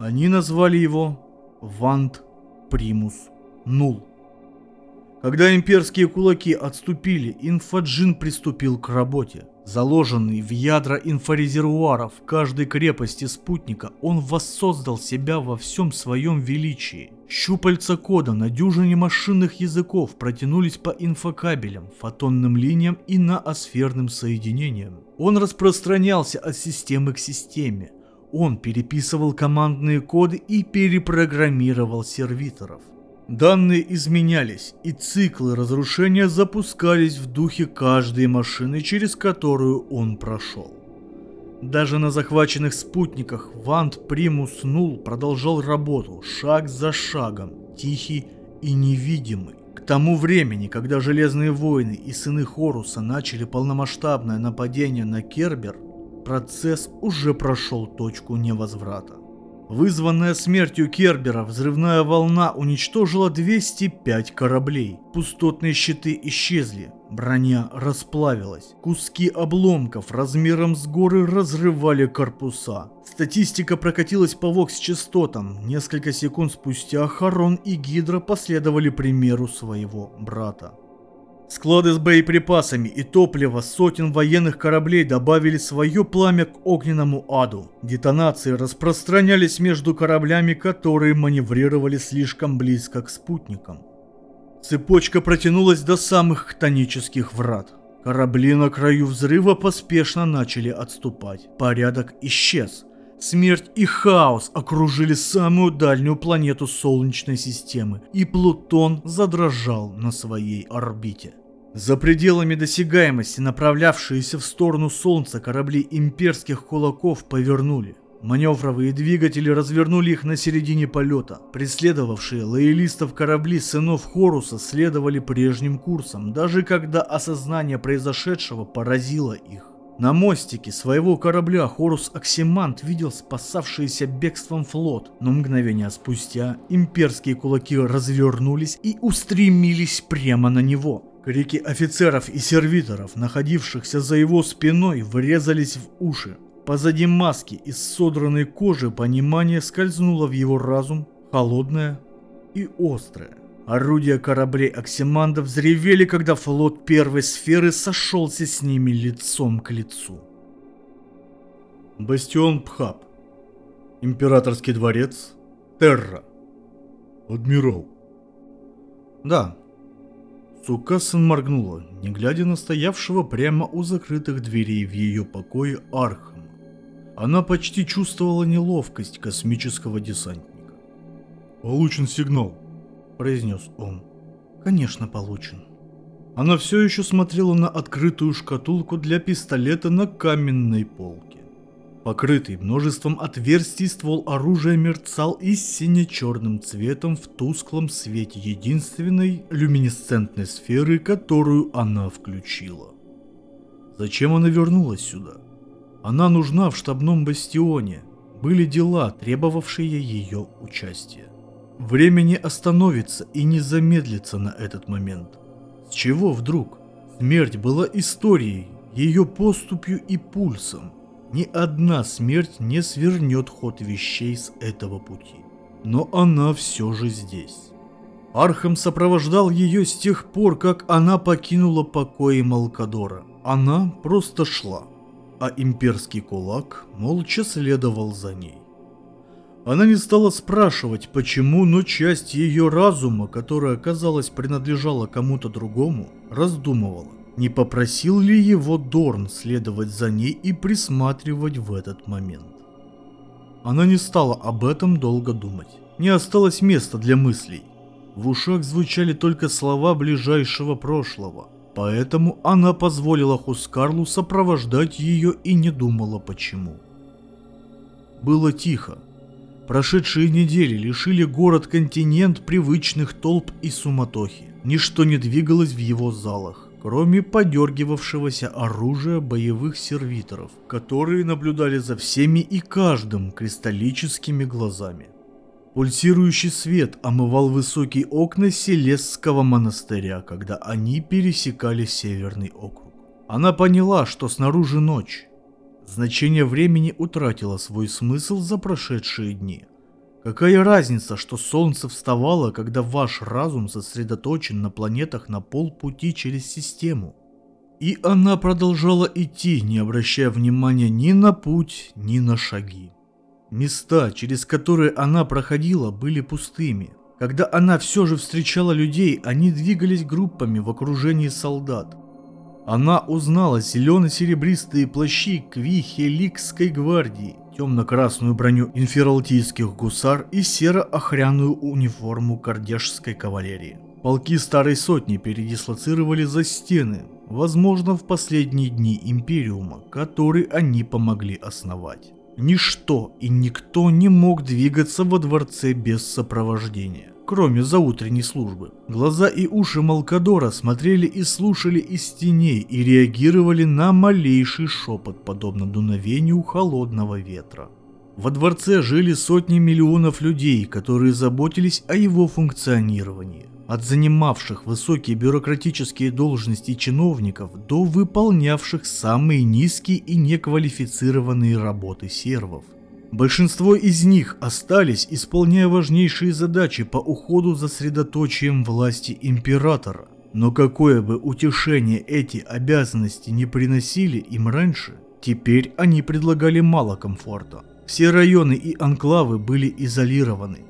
A: Они назвали его Вант Примус Нул. Когда имперские кулаки отступили, инфаджин приступил к работе. Заложенный в ядра инфорезервуаров каждой крепости спутника, он воссоздал себя во всем своем величии. Щупальца кода на дюжине машинных языков протянулись по инфокабелям, фотонным линиям и наосферным соединениям. Он распространялся от системы к системе. Он переписывал командные коды и перепрограммировал сервиторов. Данные изменялись, и циклы разрушения запускались в духе каждой машины, через которую он прошел. Даже на захваченных спутниках Вант Примус Нул продолжал работу шаг за шагом, тихий и невидимый. К тому времени, когда Железные Войны и Сыны Хоруса начали полномасштабное нападение на Кербер, процесс уже прошел точку невозврата. Вызванная смертью Кербера взрывная волна уничтожила 205 кораблей. Пустотные щиты исчезли, броня расплавилась. Куски обломков размером с горы разрывали корпуса. Статистика прокатилась по вокс-частотам. Несколько секунд спустя Харон и Гидра последовали примеру своего брата. Склады с боеприпасами и топливо сотен военных кораблей добавили свое пламя к огненному аду. Детонации распространялись между кораблями, которые маневрировали слишком близко к спутникам. Цепочка протянулась до самых хтонических врат. Корабли на краю взрыва поспешно начали отступать. Порядок исчез. Смерть и хаос окружили самую дальнюю планету Солнечной системы, и Плутон задрожал на своей орбите. За пределами досягаемости направлявшиеся в сторону Солнца корабли имперских кулаков повернули. Маневровые двигатели развернули их на середине полета. Преследовавшие лоялистов корабли сынов Хоруса следовали прежним курсом, даже когда осознание произошедшего поразило их. На мостике своего корабля Хорус Оксимант видел спасавшийся бегством флот, но мгновение спустя имперские кулаки развернулись и устремились прямо на него. Крики офицеров и сервиторов, находившихся за его спиной, врезались в уши. Позади маски из содранной кожи понимание скользнуло в его разум, холодное и острое. Орудия кораблей Оксиманда взревели, когда флот первой сферы сошелся с ними лицом к лицу. Бастион Пхаб. Императорский дворец. Терра.
B: Адмирал.
A: Да. Сукасан моргнула, не глядя на стоявшего прямо у закрытых дверей в ее покое Архама. Она почти чувствовала неловкость космического десантника.
B: Получен сигнал
A: произнес он. Конечно, получен. Она все еще смотрела на открытую шкатулку для пистолета на каменной полке. Покрытый множеством отверстий ствол оружия мерцал и сине-черным цветом в тусклом свете единственной люминесцентной сферы, которую она включила. Зачем она вернулась сюда? Она нужна в штабном бастионе. Были дела, требовавшие ее участия. Время не остановится и не замедлится на этот момент. С чего вдруг? Смерть была историей, ее поступью и пульсом. Ни одна смерть не свернет ход вещей с этого пути. Но она все же здесь. Архам сопровождал ее с тех пор, как она покинула покои Малкадора. Она просто шла, а имперский кулак молча следовал за ней. Она не стала спрашивать, почему, но часть ее разума, которая, казалось, принадлежала кому-то другому, раздумывала, Не попросил ли его Дорн следовать за ней и присматривать в этот момент? Она не стала об этом долго думать. Не осталось места для мыслей. В ушах звучали только слова ближайшего прошлого. Поэтому она позволила Хускарлу сопровождать ее и не думала почему. Было тихо. Прошедшие недели лишили город-континент привычных толп и суматохи. Ничто не двигалось в его залах, кроме подергивавшегося оружия боевых сервиторов, которые наблюдали за всеми и каждым кристаллическими глазами. Пульсирующий свет омывал высокие окна Селесского монастыря, когда они пересекали Северный округ. Она поняла, что снаружи ночь. Значение времени утратило свой смысл за прошедшие дни. Какая разница, что солнце вставало, когда ваш разум сосредоточен на планетах на полпути через систему? И она продолжала идти, не обращая внимания ни на путь, ни на шаги. Места, через которые она проходила, были пустыми. Когда она все же встречала людей, они двигались группами в окружении солдат. Она узнала зелено-серебристые плащи Квихеликской гвардии, темно-красную броню инфералтийских гусар и серо-охряную униформу кардешской кавалерии. Полки старой сотни передислоцировали за стены, возможно в последние дни Империума, который они помогли основать. Ничто и никто не мог двигаться во дворце без сопровождения, кроме заутренней службы. Глаза и уши Малкадора смотрели и слушали из теней и реагировали на малейший шепот, подобно дуновению холодного ветра. Во дворце жили сотни миллионов людей, которые заботились о его функционировании. От занимавших высокие бюрократические должности чиновников до выполнявших самые низкие и неквалифицированные работы сервов. Большинство из них остались, исполняя важнейшие задачи по уходу за средоточием власти императора. Но какое бы утешение эти обязанности не приносили им раньше, теперь они предлагали мало комфорта. Все районы и анклавы были изолированы,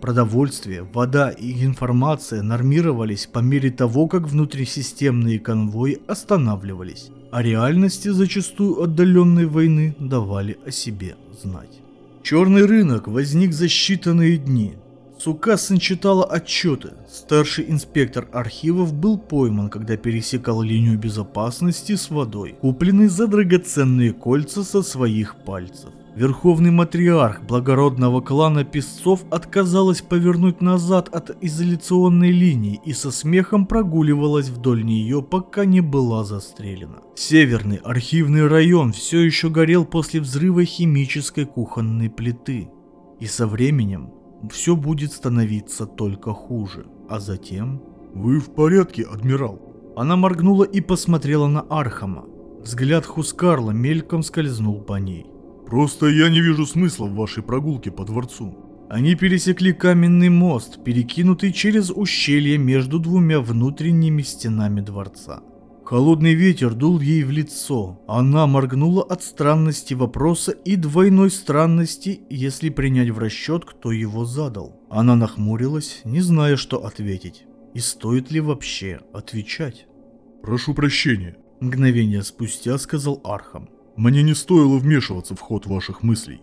A: Продовольствие, вода и информация нормировались по мере того, как внутрисистемные конвои останавливались, а реальности зачастую отдаленной войны давали о себе знать. Черный рынок возник за считанные дни. Сукасын читала отчеты. Старший инспектор архивов был пойман, когда пересекал линию безопасности с водой, купленный за драгоценные кольца со своих пальцев. Верховный матриарх благородного клана песцов отказалась повернуть назад от изоляционной линии и со смехом прогуливалась вдоль нее, пока не была застрелена. Северный архивный район все еще горел после взрыва химической кухонной плиты. И со временем все будет становиться только хуже. А затем...
C: «Вы в порядке, адмирал?»
A: Она моргнула и посмотрела на Архама. Взгляд Хускарла мельком скользнул по ней.
C: Просто я не вижу смысла в вашей прогулке по дворцу.
A: Они пересекли каменный мост, перекинутый через ущелье между двумя внутренними стенами дворца. Холодный ветер дул ей в лицо. Она моргнула от странности вопроса и двойной странности, если принять в расчет, кто его задал. Она нахмурилась, не зная, что ответить. И стоит ли вообще отвечать?
C: «Прошу прощения», —
A: мгновение спустя сказал Архам.
C: Мне не стоило вмешиваться в ход ваших мыслей.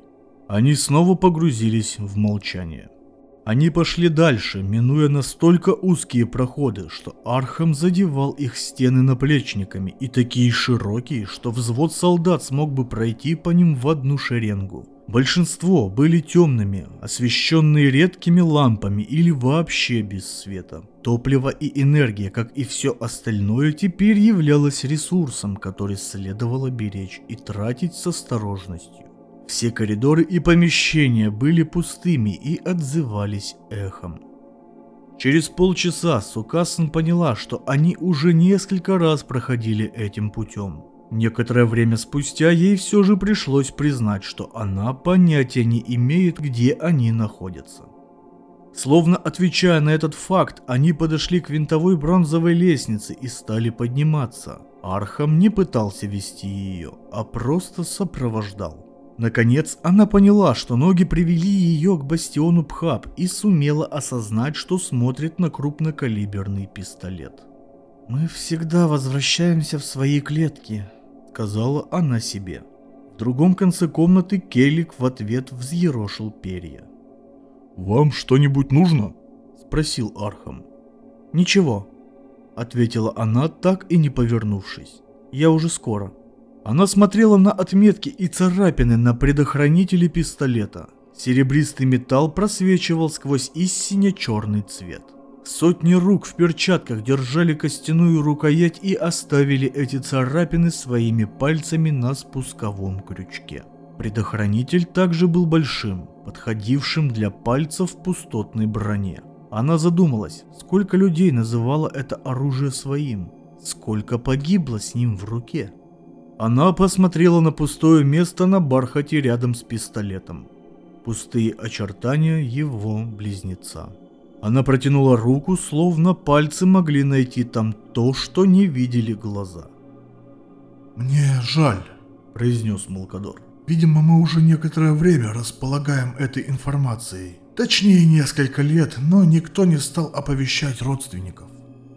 A: Они снова погрузились в молчание. Они пошли дальше, минуя настолько узкие проходы, что Архам задевал их стены наплечниками и такие широкие, что взвод солдат смог бы пройти по ним в одну шеренгу. Большинство были темными, освещенные редкими лампами или вообще без света. Топливо и энергия, как и все остальное, теперь являлось ресурсом, который следовало беречь и тратить с осторожностью. Все коридоры и помещения были пустыми и отзывались эхом. Через полчаса Сукасан поняла, что они уже несколько раз проходили этим путем. Некоторое время спустя ей все же пришлось признать, что она понятия не имеет, где они находятся. Словно отвечая на этот факт, они подошли к винтовой бронзовой лестнице и стали подниматься. Архам не пытался вести ее, а просто сопровождал. Наконец, она поняла, что ноги привели ее к бастиону Бхаб и сумела осознать, что смотрит на крупнокалиберный пистолет. Мы всегда возвращаемся в свои клетки, сказала она себе. В другом конце комнаты Келлик в ответ взъерошил перья.
C: «Вам что-нибудь нужно?»
A: – спросил Архам. «Ничего», – ответила она, так и не повернувшись. «Я уже скоро». Она смотрела на отметки и царапины на предохранителе пистолета. Серебристый металл просвечивал сквозь истинно черный цвет. Сотни рук в перчатках держали костяную рукоять и оставили эти царапины своими пальцами на спусковом крючке. Предохранитель также был большим, подходившим для пальцев в пустотной броне. Она задумалась, сколько людей называло это оружие своим, сколько погибло с ним в руке. Она посмотрела на пустое место на бархате рядом с пистолетом. Пустые очертания его близнеца. Она протянула руку, словно пальцы могли найти там то, что не видели глаза.
C: «Мне жаль», — произнес Малкадор. «Видимо, мы уже некоторое время располагаем этой информацией. Точнее, несколько лет, но никто не стал оповещать родственников».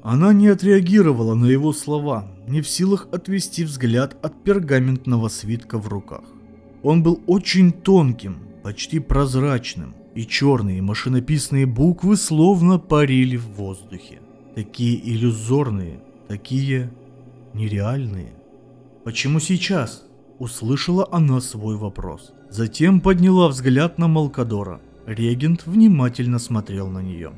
A: Она не отреагировала на его слова, не в силах отвести взгляд от пергаментного свитка в руках. Он был очень тонким, почти прозрачным, и черные машинописные буквы словно парили в воздухе. Такие иллюзорные, такие нереальные. Почему сейчас? Услышала она свой вопрос. Затем подняла взгляд на Малкадора. Регент внимательно смотрел на нее.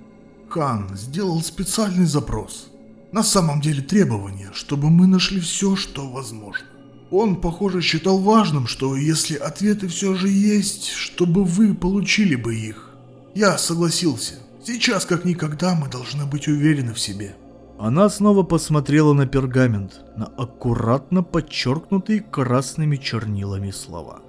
C: Хан сделал специальный запрос. На самом деле требование, чтобы мы нашли все, что возможно. Он, похоже, считал важным, что если ответы все же есть, чтобы вы получили бы их. Я согласился. Сейчас, как никогда, мы должны быть уверены в себе.
A: Она снова посмотрела на пергамент, на аккуратно подчеркнутые красными чернилами слова.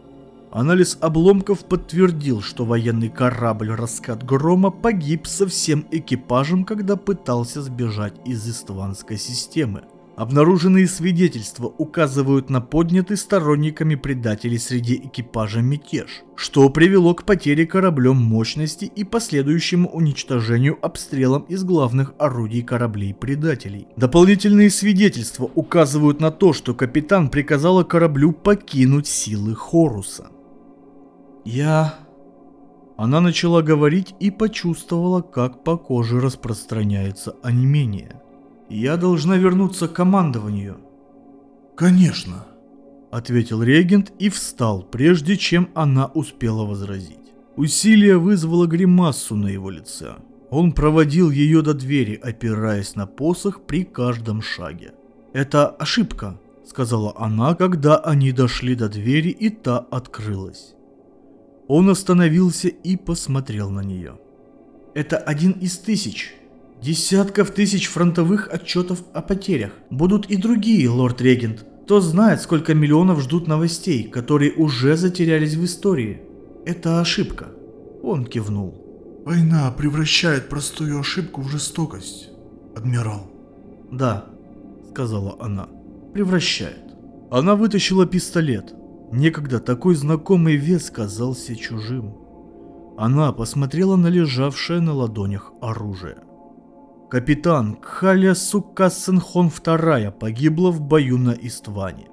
A: Анализ обломков подтвердил, что военный корабль «Раскат Грома» погиб со всем экипажем, когда пытался сбежать из Истванской системы. Обнаруженные свидетельства указывают на поднятый сторонниками предателей среди экипажа мятеж, что привело к потере кораблем мощности и последующему уничтожению обстрелом из главных орудий кораблей предателей. Дополнительные свидетельства указывают на то, что капитан приказала кораблю покинуть силы Хоруса. Я... Она начала говорить и почувствовала, как по коже распространяется онемение. Я должна вернуться к командованию.
C: Конечно,
A: ответил регент и встал, прежде чем она успела возразить. Усилие вызвало гримассу на его лице. Он проводил ее до двери, опираясь на посох при каждом шаге. «Это ошибка», — сказала она, когда они дошли до двери и та открылась. Он остановился и посмотрел на нее. «Это один из тысяч. Десятков тысяч фронтовых отчетов о потерях. Будут и другие, лорд-регент. Кто знает, сколько миллионов ждут новостей, которые уже затерялись в истории. Это ошибка». Он кивнул.
C: «Война превращает простую ошибку в жестокость, адмирал».
A: «Да», — сказала она, — «превращает». Она вытащила пистолет, Некогда такой знакомый вес казался чужим. Она посмотрела на лежавшее на ладонях оружие. Капитан Кхаля Суккассенхон II погибла в бою на Истване.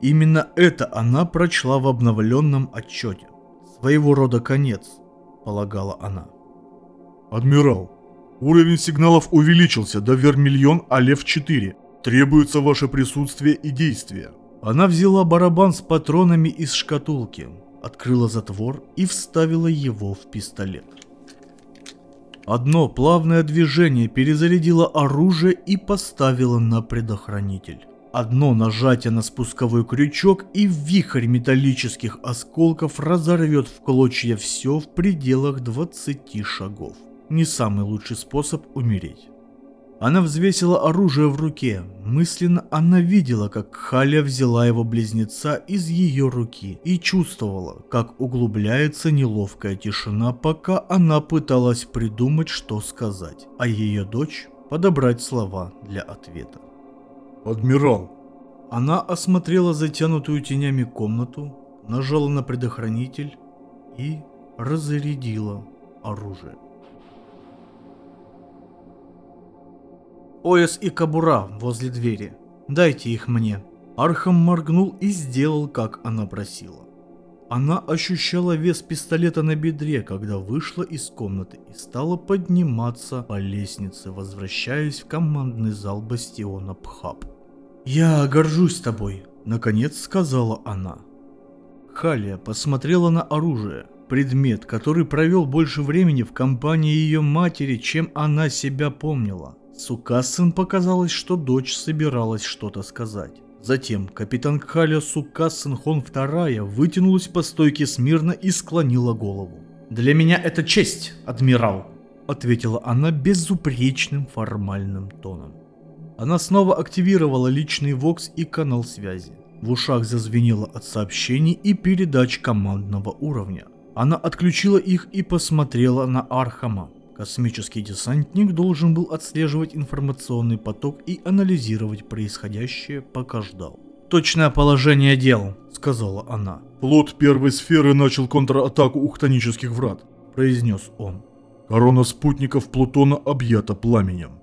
A: Именно это она прочла в обновленном отчете. Своего рода конец, полагала она.
C: Адмирал, уровень сигналов увеличился до Вермильон Алев-4. Требуется ваше присутствие и действие.
A: Она взяла барабан с патронами из шкатулки, открыла затвор и вставила его в пистолет. Одно плавное движение перезарядило оружие и поставило на предохранитель. Одно нажатие на спусковой крючок и вихрь металлических осколков разорвет в клочья все в пределах 20 шагов. Не самый лучший способ умереть. Она взвесила оружие в руке. Мысленно она видела, как Халя взяла его близнеца из ее руки и чувствовала, как углубляется неловкая тишина, пока она пыталась придумать, что сказать, а ее дочь подобрать слова для ответа.
C: «Адмирал!»
A: Она осмотрела затянутую тенями комнату, нажала на предохранитель и разрядила оружие. Пояс и кобура возле двери. Дайте их мне. Архам моргнул и сделал, как она просила. Она ощущала вес пистолета на бедре, когда вышла из комнаты и стала подниматься по лестнице, возвращаясь в командный зал бастиона Бхаб. «Я горжусь тобой», — наконец сказала она. Халия посмотрела на оружие, предмет, который провел больше времени в компании ее матери, чем она себя помнила. Сукасын показалось, что дочь собиралась что-то сказать. Затем капитан Кхаля Сукасын Хон II вытянулась по стойке смирно и склонила голову. «Для меня это честь, адмирал», — ответила она безупречным формальным тоном. Она снова активировала личный вокс и канал связи. В ушах зазвенело от сообщений и передач командного уровня. Она отключила их и посмотрела на Архама. Космический десантник должен был отслеживать информационный поток и анализировать происходящее, пока ждал. «Точное положение дел», — сказала она.
C: Флот первой сферы начал контратаку у хтонических врат.
A: Произнес он.
C: Корона спутников Плутона объята пламенем.